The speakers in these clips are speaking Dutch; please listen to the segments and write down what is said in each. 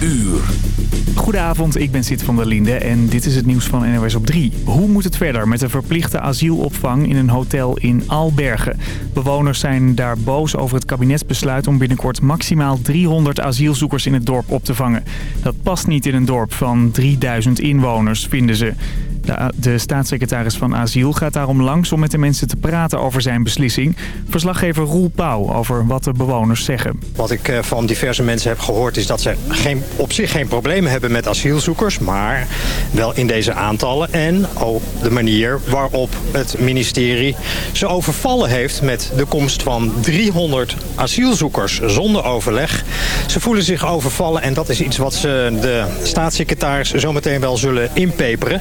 uur. Goedenavond, ik ben Sid van der Linde en dit is het nieuws van NOS op 3. Hoe moet het verder met de verplichte asielopvang in een hotel in Albergen? Bewoners zijn daar boos over het kabinetsbesluit om binnenkort maximaal 300 asielzoekers in het dorp op te vangen. Dat past niet in een dorp van 3000 inwoners, vinden ze. De, de, staatssecretaris van Asiel gaat daarom langs om met de mensen te praten over zijn beslissing. Verslaggever Roel Pauw over wat de bewoners zeggen. Wat ik eh, van diverse mensen heb gehoord is dat ze geen, op zich geen problemen hebben met asielzoekers. Maar wel in deze aantallen en op de manier waarop het ministerie ze overvallen heeft met de komst van 300 asielzoekers zonder overleg. Ze voelen zich overvallen en dat is iets wat ze de staatssecretaris zometeen wel zullen inpeperen.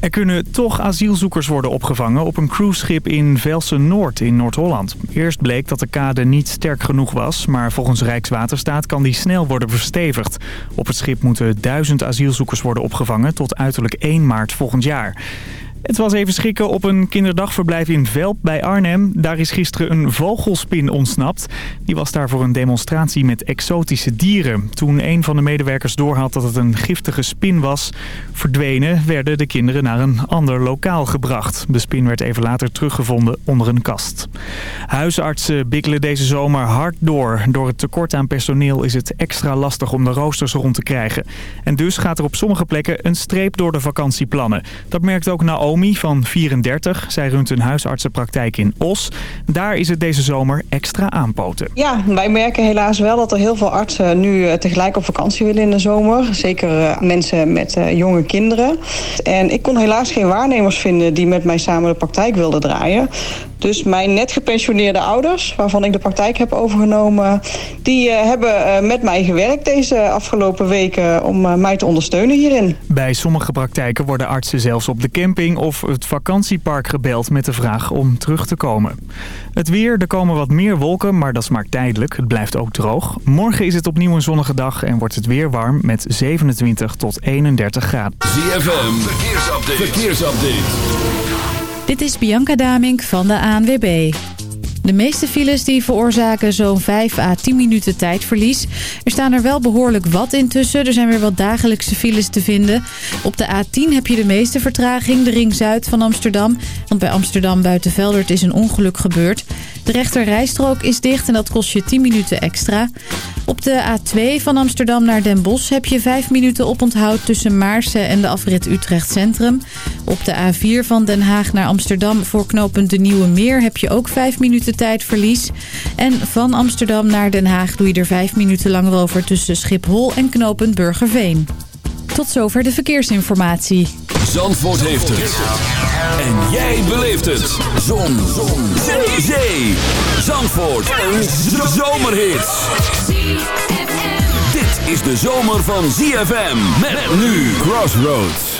Er kunnen toch asielzoekers worden opgevangen op een cruiseschip in Velsen-Noord in Noord-Holland. Eerst bleek dat de kade niet sterk genoeg was, maar volgens Rijkswaterstaat kan die snel worden verstevigd. Op het schip moeten duizend asielzoekers worden opgevangen tot uiterlijk 1 maart volgend jaar. Het was even schikken op een kinderdagverblijf in Velp bij Arnhem. Daar is gisteren een vogelspin ontsnapt. Die was daar voor een demonstratie met exotische dieren. Toen een van de medewerkers doorhad dat het een giftige spin was... verdwenen, werden de kinderen naar een ander lokaal gebracht. De spin werd even later teruggevonden onder een kast. Huisartsen bikkelen deze zomer hard door. Door het tekort aan personeel is het extra lastig om de roosters rond te krijgen. En dus gaat er op sommige plekken een streep door de vakantieplannen. Dat merkt ook Naomi Naomi van 34. Zij runt een huisartsenpraktijk in Os. Daar is het deze zomer extra aanpoten. Ja, wij merken helaas wel dat er heel veel artsen nu eh, tegelijk op vakantie willen in de zomer. Zeker eh, mensen met uh, jonge kinderen. En ik kon helaas geen waarnemers vinden die met mij samen de praktijk wilden draaien. Dus mijn net gepensioneerde ouders, waarvan ik de praktijk heb overgenomen... die uh, hebben uh, met mij gewerkt deze afgelopen weken om uh, mij te ondersteunen hierin. Bij sommige praktijken worden artsen zelfs op de camping of het vakantiepark gebeld... met de vraag om terug te komen. Het weer, er komen wat meer wolken, maar dat is maar tijdelijk. Het blijft ook droog. Morgen is het opnieuw een zonnige dag en wordt het weer warm met 27 tot 31 graden. ZFM, verkeersupdate. verkeersupdate. Dit is Bianca Damink van de ANWB. De meeste files die veroorzaken zo'n 5 à 10 minuten tijdverlies. Er staan er wel behoorlijk wat intussen. Er zijn weer wat dagelijkse files te vinden. Op de A10 heb je de meeste vertraging, de ring zuid van Amsterdam. Want bij Amsterdam Buitenveldert is een ongeluk gebeurd. De rechter rijstrook is dicht en dat kost je 10 minuten extra. Op de A2 van Amsterdam naar Den Bosch heb je 5 minuten oponthoud tussen Maarsen en de afrit Utrecht Centrum. Op de A4 van Den Haag naar Amsterdam voor knooppunt De Nieuwe Meer heb je ook 5 minuten tijdverlies. En van Amsterdam naar Den Haag doe je er 5 minuten langer over tussen Schiphol en knooppunt Burgerveen. Tot zover de verkeersinformatie. Zandvoort heeft het. En jij beleeft het. Zon. Zon. Zee. Zee. Zandvoort. Een zomerhit. Dit is de zomer van ZFM. Met nu Crossroads.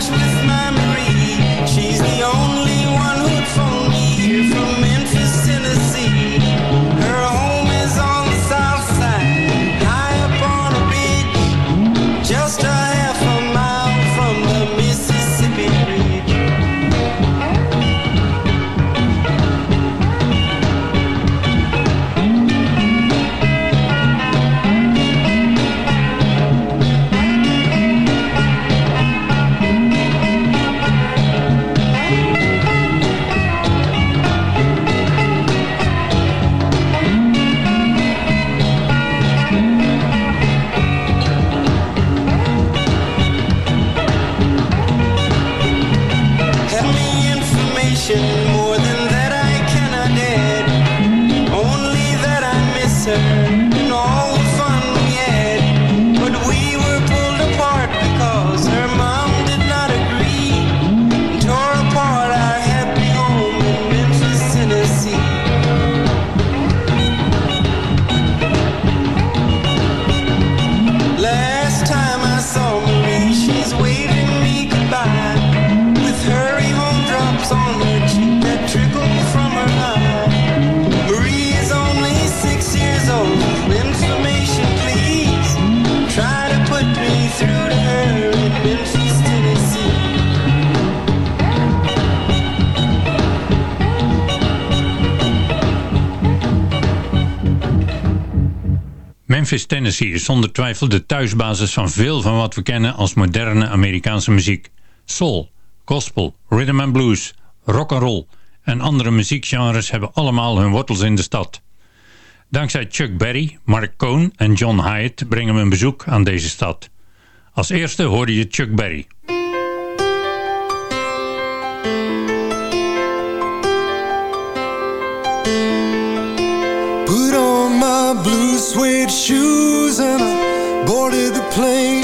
touch me. Memphis, Tennessee is zonder twijfel de thuisbasis van veel van wat we kennen als moderne Amerikaanse muziek. Soul, gospel, rhythm and blues, rock and roll en andere muziekgenres hebben allemaal hun wortels in de stad. Dankzij Chuck Berry, Mark Cohn en John Hyatt brengen we een bezoek aan deze stad. Als eerste hoorde je Chuck Berry. My blue suede shoes and I boarded the plane.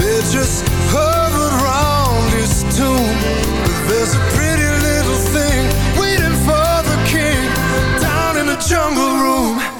they just hovered round his tomb. But there's a pretty little thing waiting for the king down in the jungle room.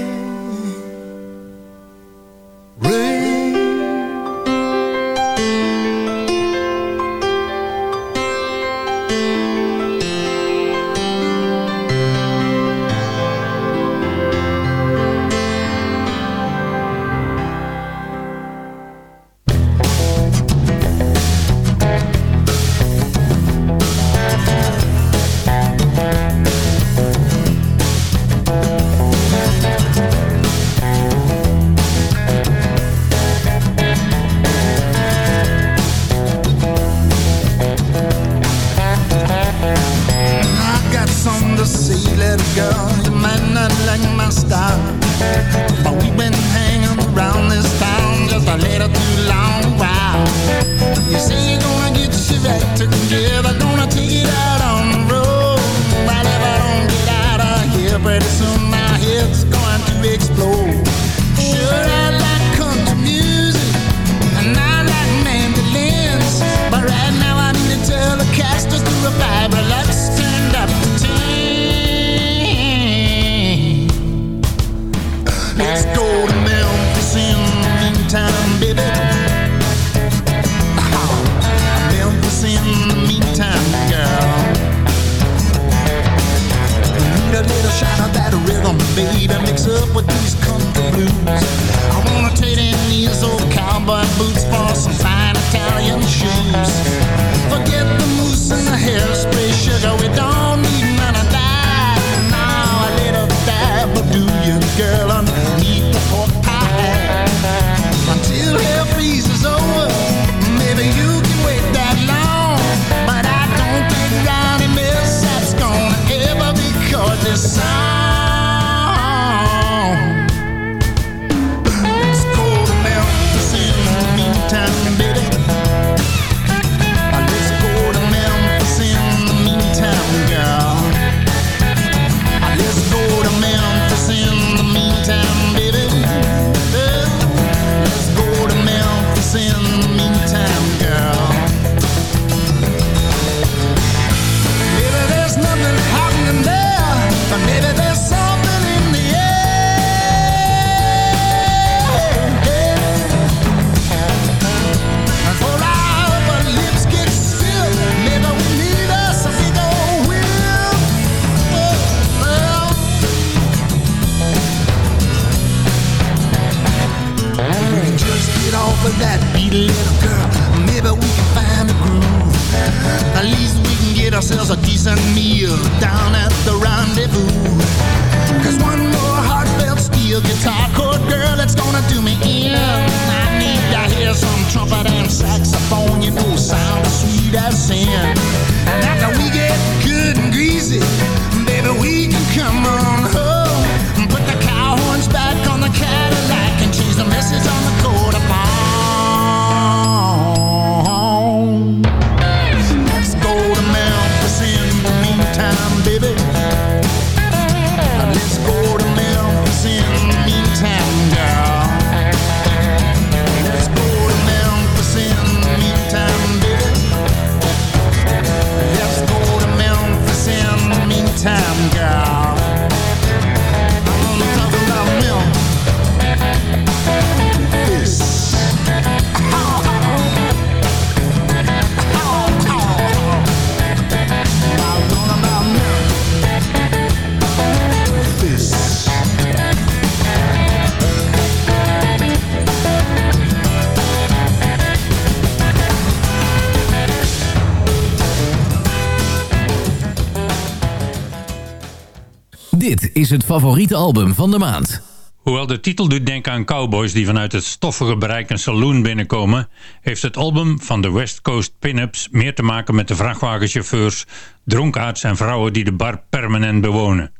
het favoriete album van de maand. Hoewel de titel doet denken aan cowboys die vanuit het stoffige bereik een saloon binnenkomen, heeft het album van de West Coast Pinups meer te maken met de vrachtwagenchauffeurs, dronkaards en vrouwen die de bar permanent bewonen.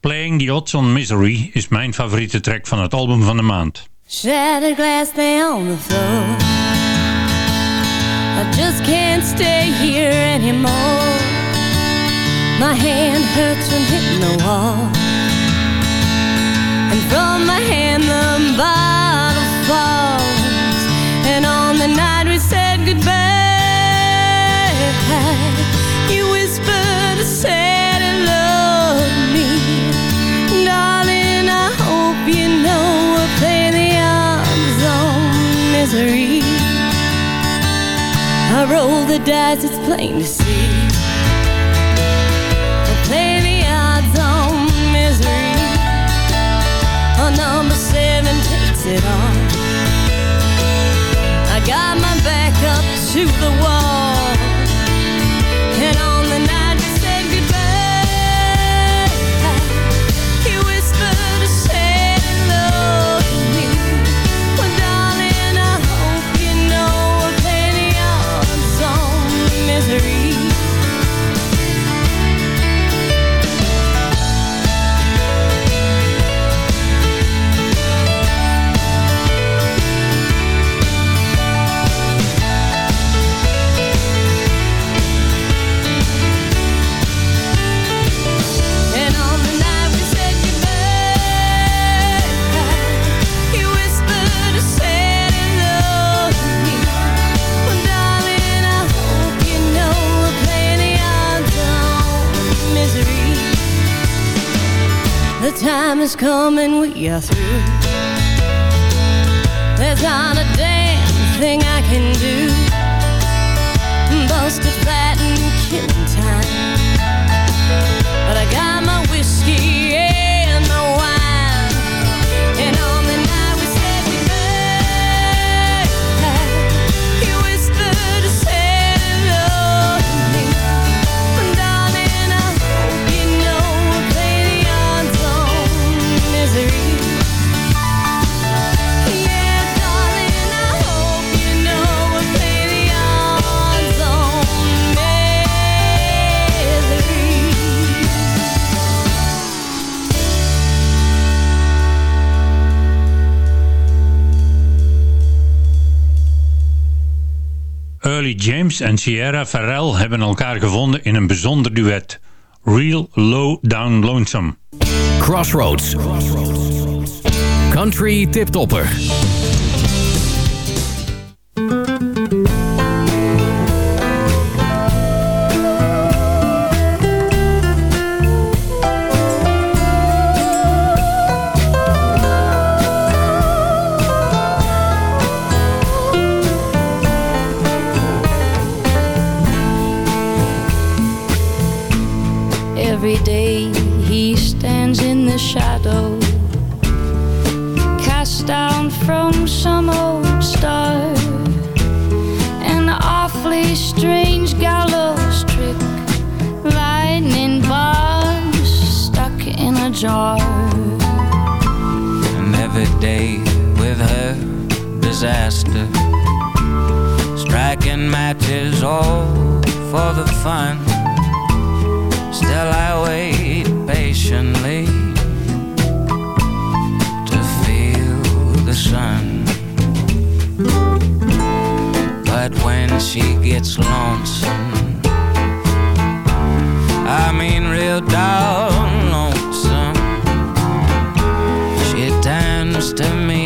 Playing the Odds on Misery is mijn favoriete track van het album van de maand. Glass on the I just can't stay here My hand hurts from hitting the wall. And from my hand the bottle falls. And on the night we said goodbye You whispered a sad love me. Darling, I hope you know we're playing the odds on misery. I roll the dice, it's plain to see. it on. I got my back up to the wall. time is coming when you're through. There's not a damn thing I can do. Boasted, flat, and killing time. Early James en Sierra Farrell hebben elkaar gevonden in een bijzonder duet. Real Low Down Lonesome. Crossroads. Country tiptopper. Disaster, striking matches all for the fun. Still I wait patiently to feel the sun. But when she gets lonesome, I mean real down lonesome, she turns to me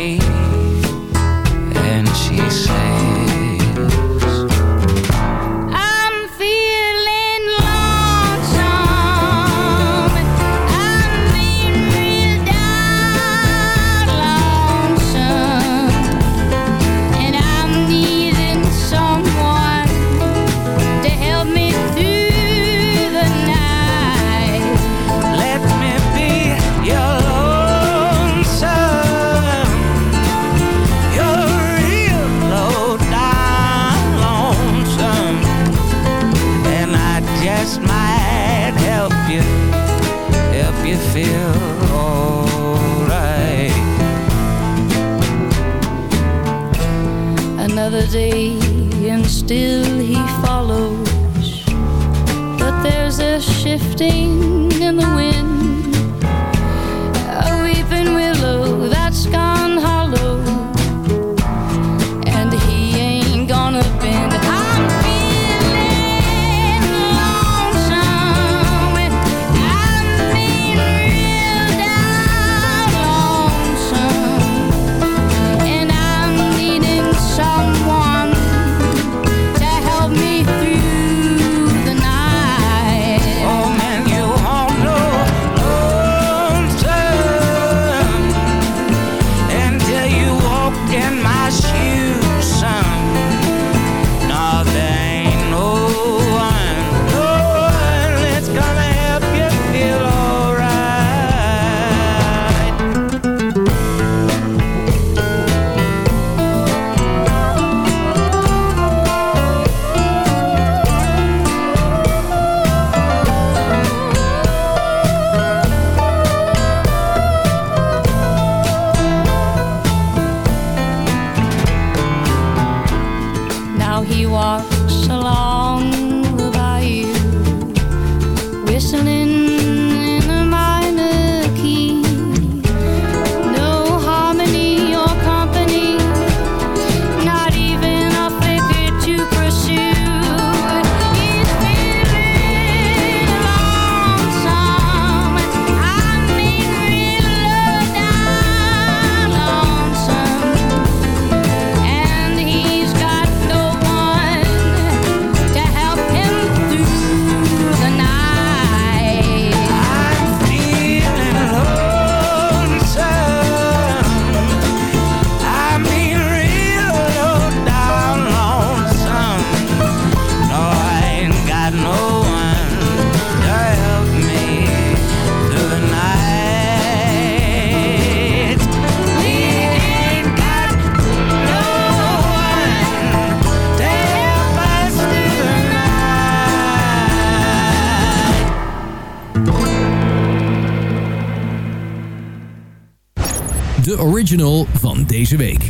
van deze week.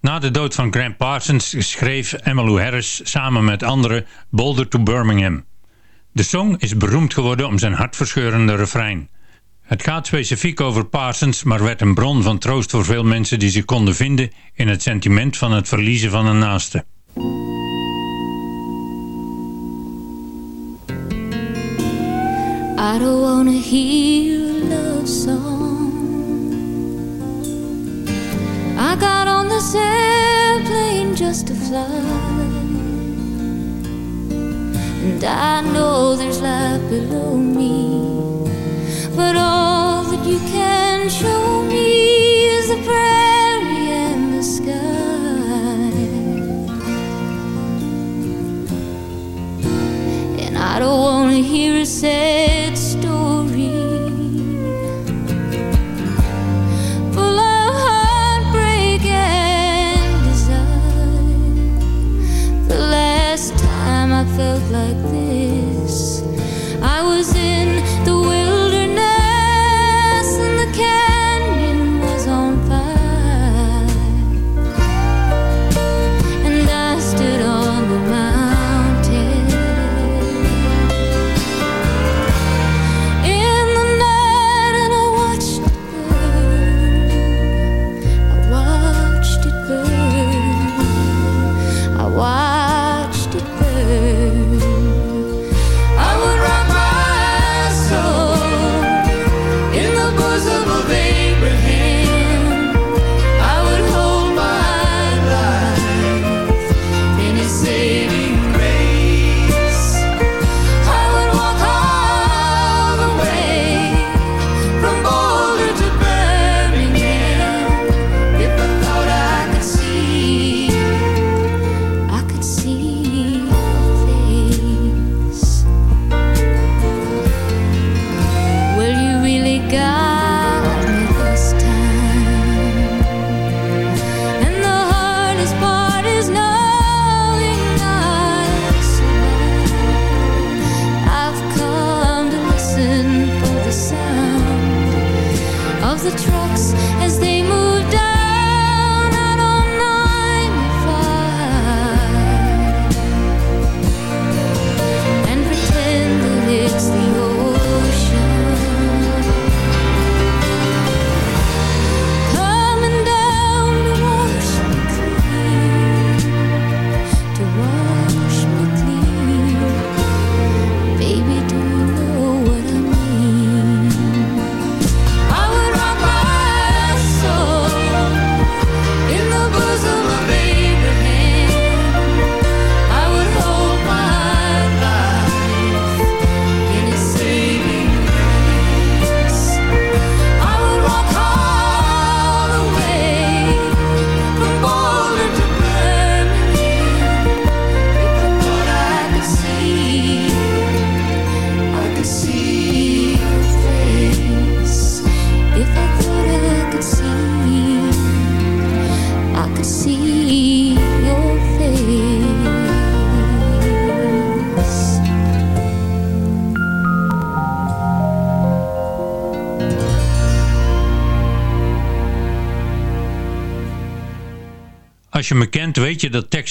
Na de dood van Graham Parsons schreef Emmylou Harris samen met anderen Boulder to Birmingham. De song is beroemd geworden om zijn hartverscheurende refrein. Het gaat specifiek over Parsons, maar werd een bron van troost voor veel mensen die zich konden vinden in het sentiment van het verliezen van een naaste. I don't wanna hear love song. I got on this airplane just to fly. And I know there's life below me. But all that you can show me is the prairie and the sky. And I don't want to hear it say.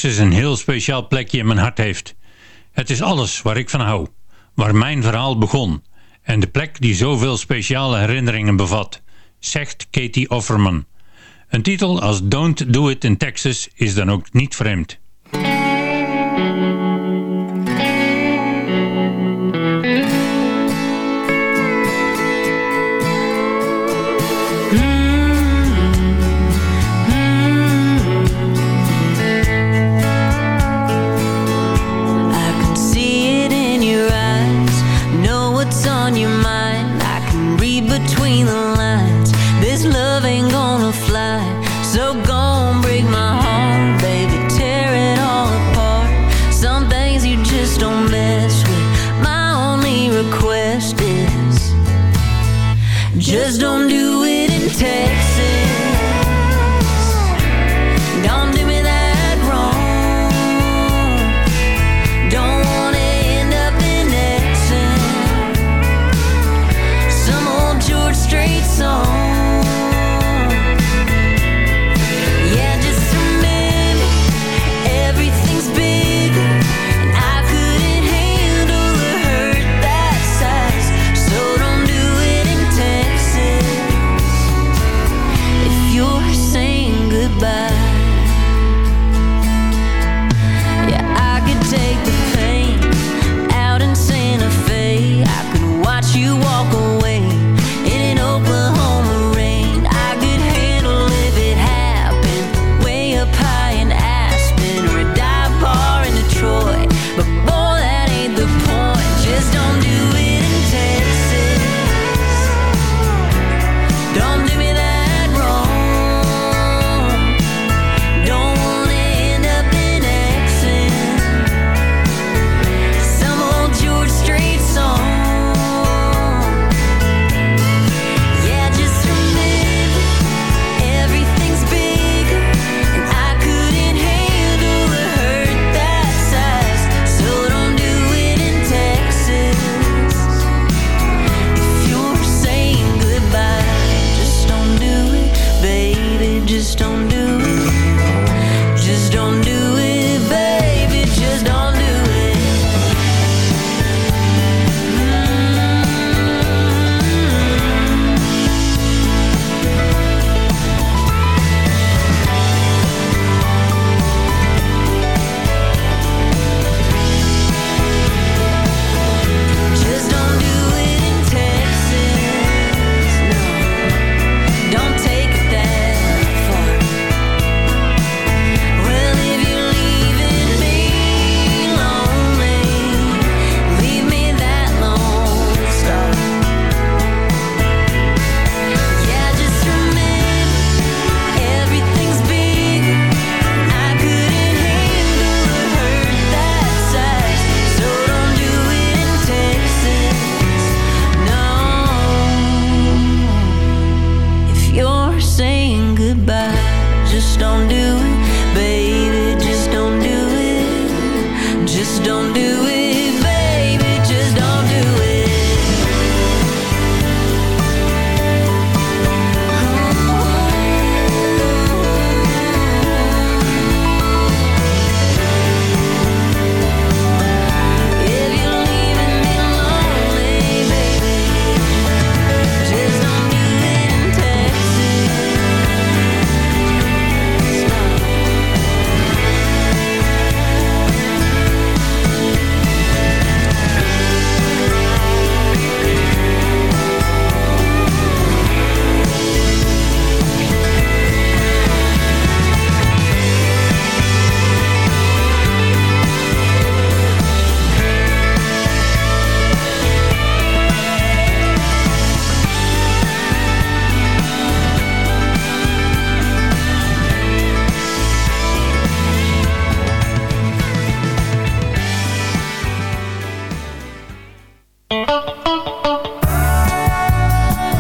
Texas een heel speciaal plekje in mijn hart heeft. Het is alles waar ik van hou, waar mijn verhaal begon. En de plek die zoveel speciale herinneringen bevat, zegt Katie Offerman. Een titel als Don't Do It in Texas is dan ook niet vreemd.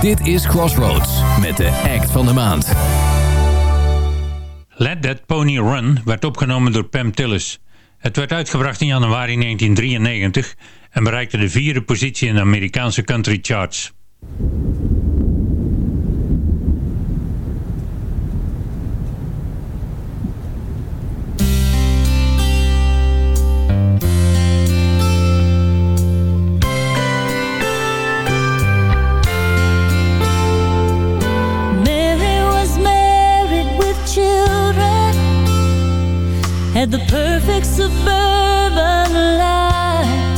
Dit is Crossroads met de act van de maand. Let That Pony Run werd opgenomen door Pam Tillis. Het werd uitgebracht in januari 1993 en bereikte de vierde positie in de Amerikaanse country charts. had the perfect suburban life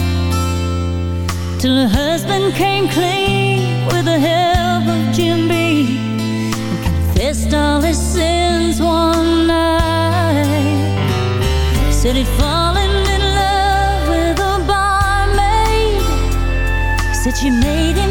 till her husband came clean with the help of Jim B and confessed all his sins one night. Said he'd fallen in love with a barmaid. Said she made him.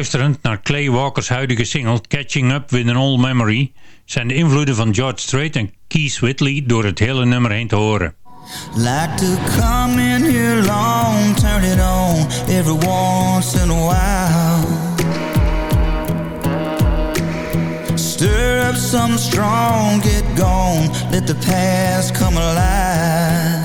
luisterend naar Clay Walker's huidige single Catching Up With An Old Memory zijn de invloeden van George Strait en Keith Whitley door het hele nummer heen te horen. Like to come in long, turn it on every once in a while. Stir up some strong, get gone, let the past come alive.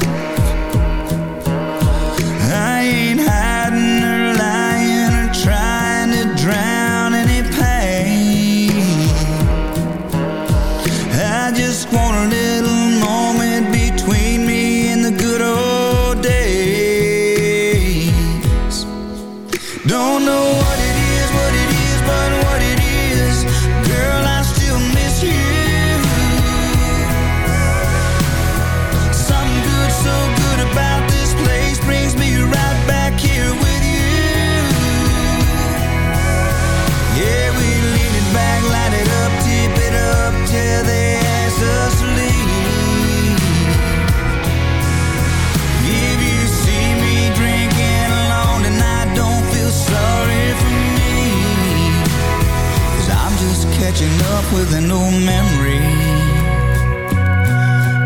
up with an old memory.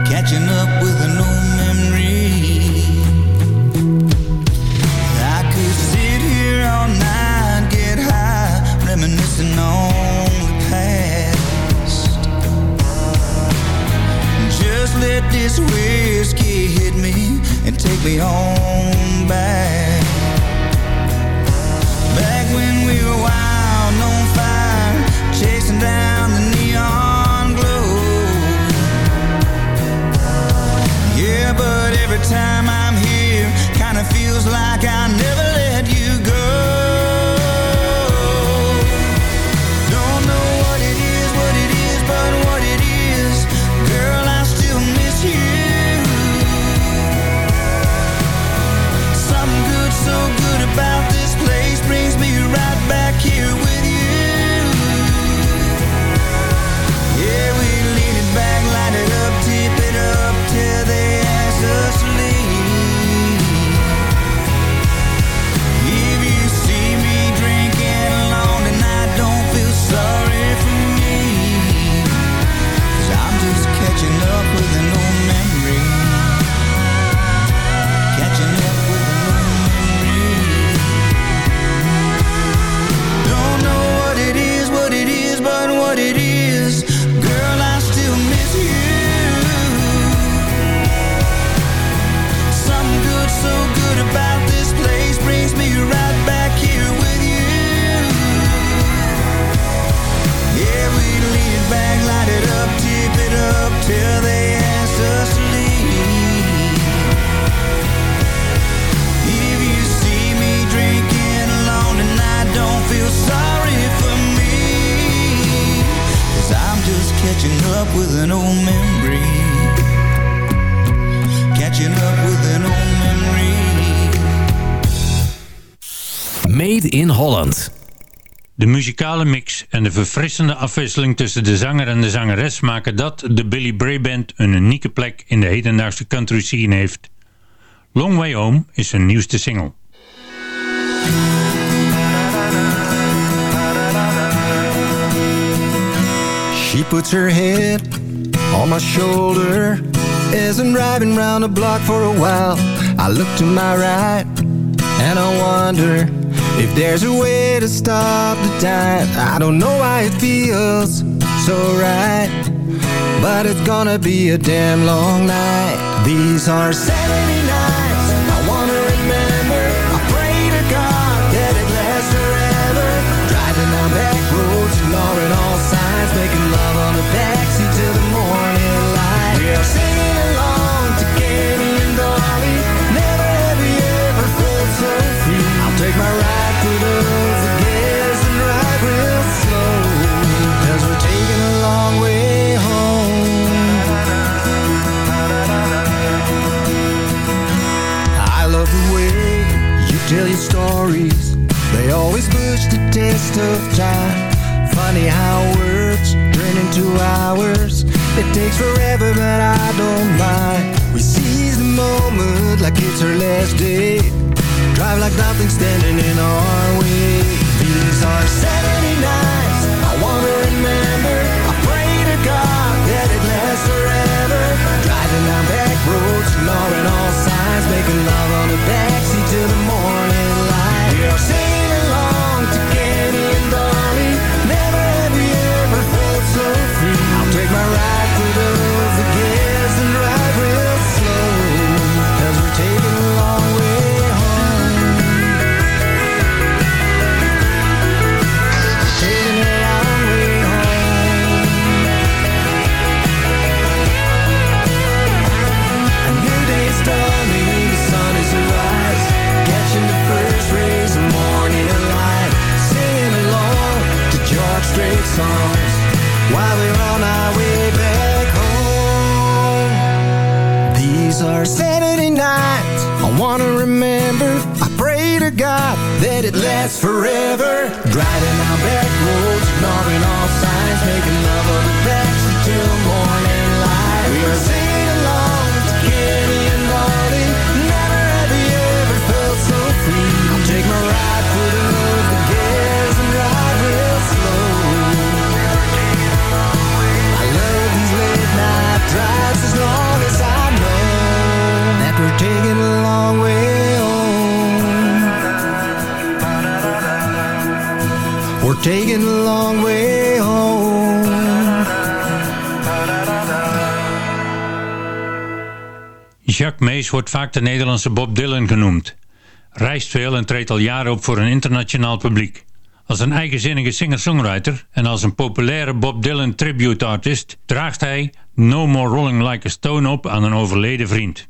Catching up with an old memory. I could sit here all night, get high Reminiscing on the past. Just let this whiskey hit me And take me home back. muzikale mix en de verfrissende afwisseling tussen de zanger en de zangeres maken dat de Billy Bray Band een unieke plek in de hedendaagse country scene heeft. Long Way Home is hun nieuwste single. She puts her head on my shoulder round block for a while I look to my right and I wonder If there's a way to stop the time. I don't know why it feels so right But it's gonna be a damn long night. These are 79 stories. They always push the test of time. Funny how words turn into hours. It takes forever but I don't mind. We seize the moment like it's our last day. Drive like nothing's standing in our way. These are 70 nights I wanna remember. I pray to God. approach, ignoring all signs, making love on the backseat till the morning light. Yeah. Wordt vaak de Nederlandse Bob Dylan genoemd. Reist veel en treedt al jaren op voor een internationaal publiek. Als een eigenzinnige singer-songwriter en als een populaire Bob Dylan tribute artist draagt hij No More Rolling Like a Stone op aan een overleden vriend.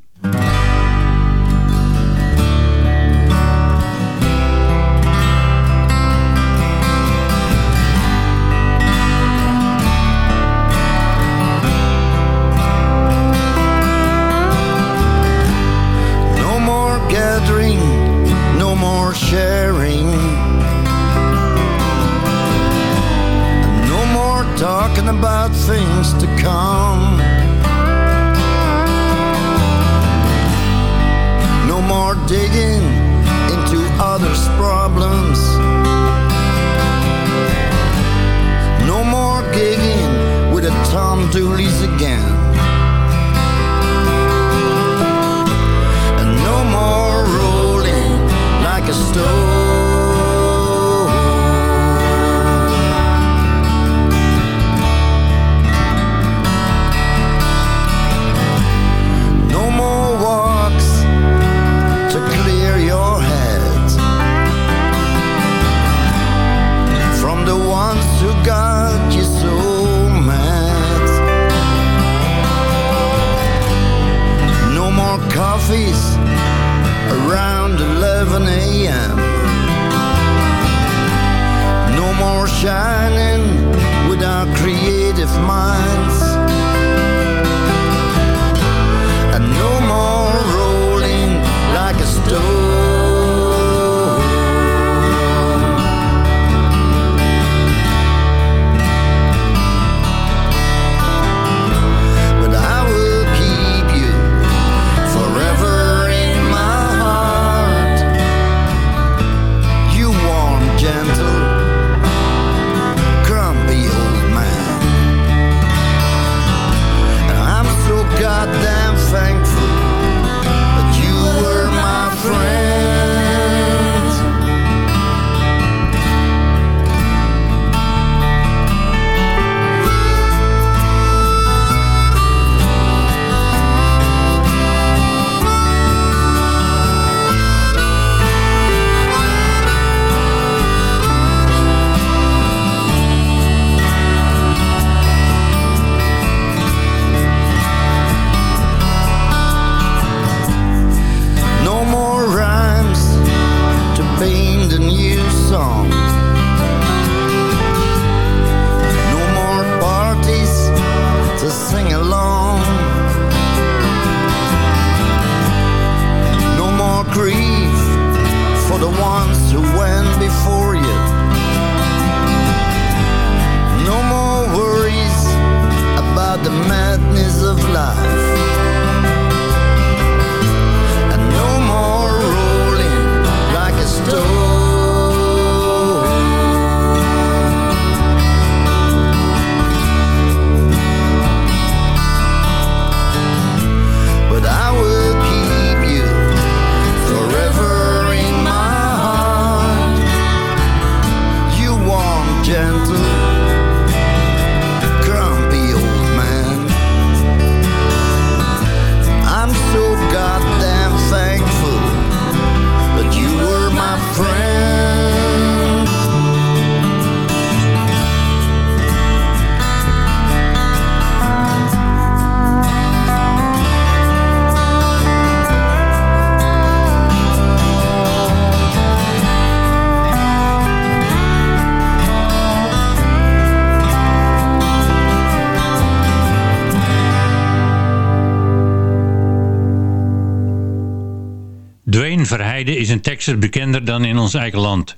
ons eigen land.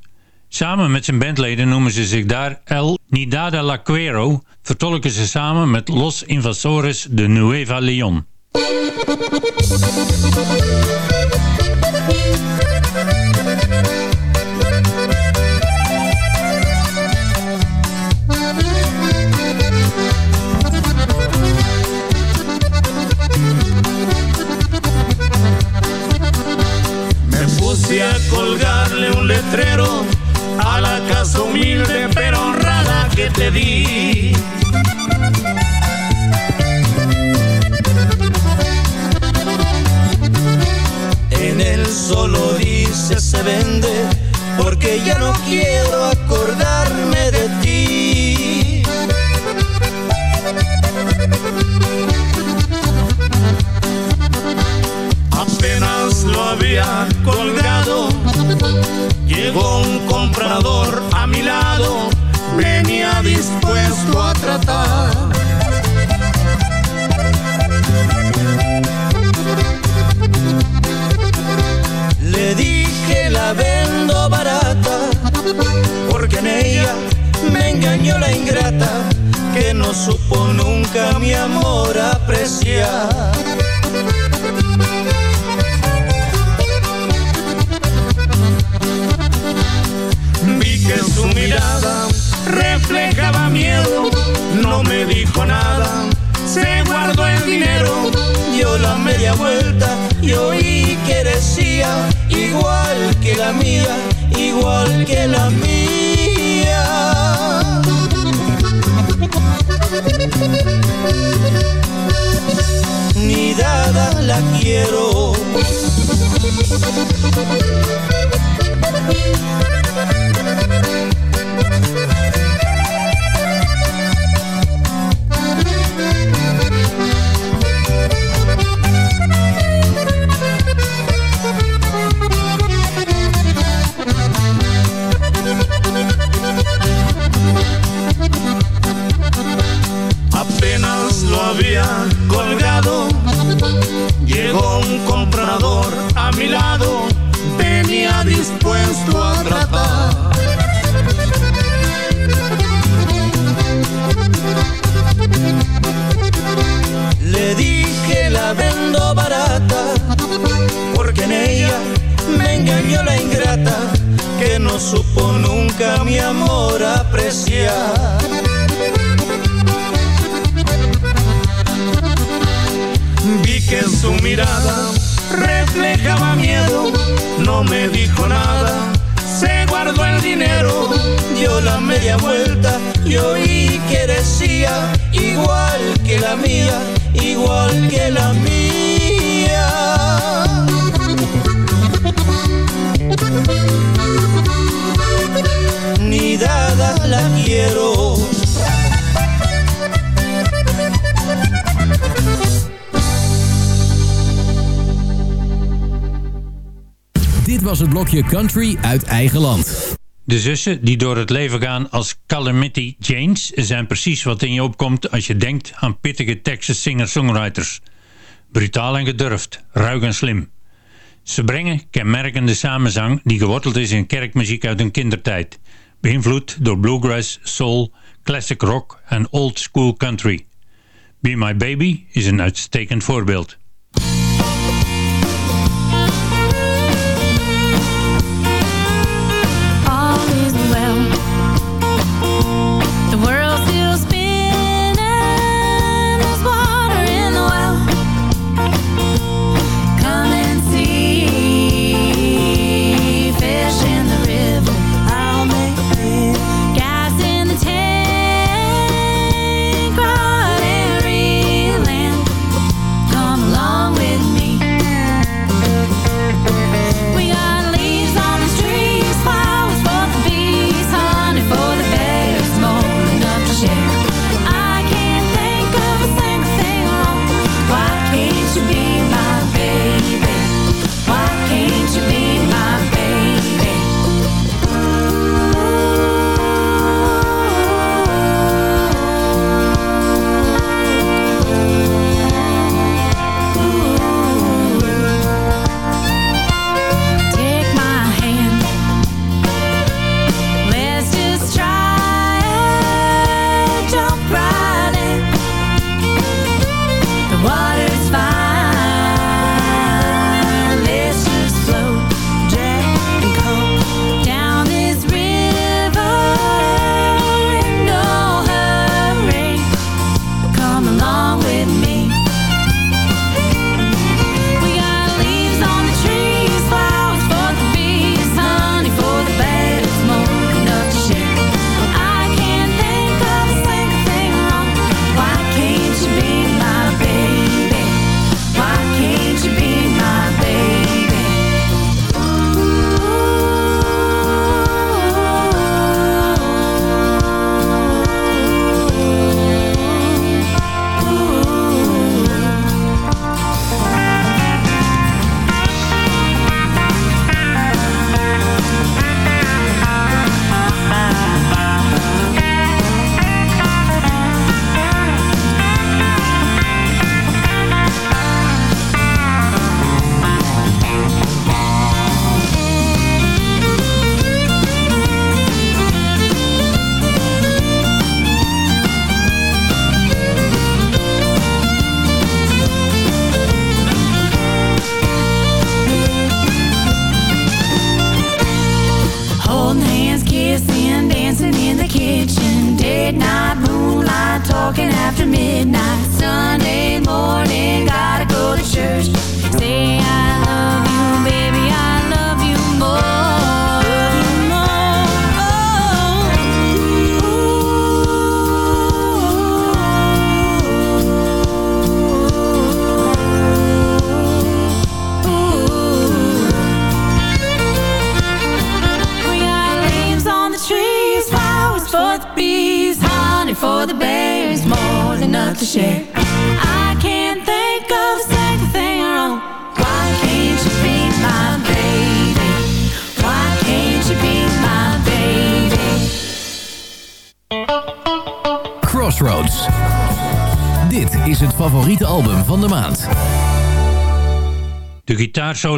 Samen met zijn bandleden noemen ze zich daar El Nidada La Quero, vertolken ze samen met Los Invasores de Nueva Leon. colgarle un letrero a la casa humilde pero honrada que te di. En el solo dice se vende porque ya no quiero acordarme de ti. Apenas lo había colgado llegó un comprador a mi lado, venía dispuesto a tratar. Le dije la vendo barata, porque en ella me engañó la ingrata, que no supo nunca mi amor apreciar. Reflejaba miedo, no me dijo nada, se guardó el dinero. Dio la media vuelta y oí que decía, igual que la mía, igual que la mía. Ni dada la quiero. Blokje Country uit eigen land. De zussen die door het leven gaan als Calamity Janes zijn precies wat in je opkomt als je denkt aan pittige Texas singer-songwriters. Brutaal en gedurfd, ruig en slim. Ze brengen kenmerkende samenzang die geworteld is in kerkmuziek uit hun kindertijd. Beïnvloed door bluegrass, soul, classic rock en old school country. Be My Baby is een uitstekend voorbeeld.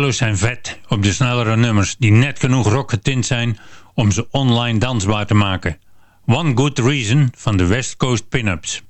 solos zijn vet op de snellere nummers die net genoeg rock getint zijn om ze online dansbaar te maken. One Good Reason van de West Coast Pinups.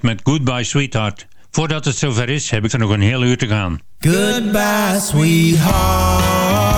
met Goodbye Sweetheart. Voordat het zover is, heb ik er nog een heel uur te gaan. Goodbye Sweetheart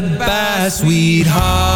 goodbye, sweetheart.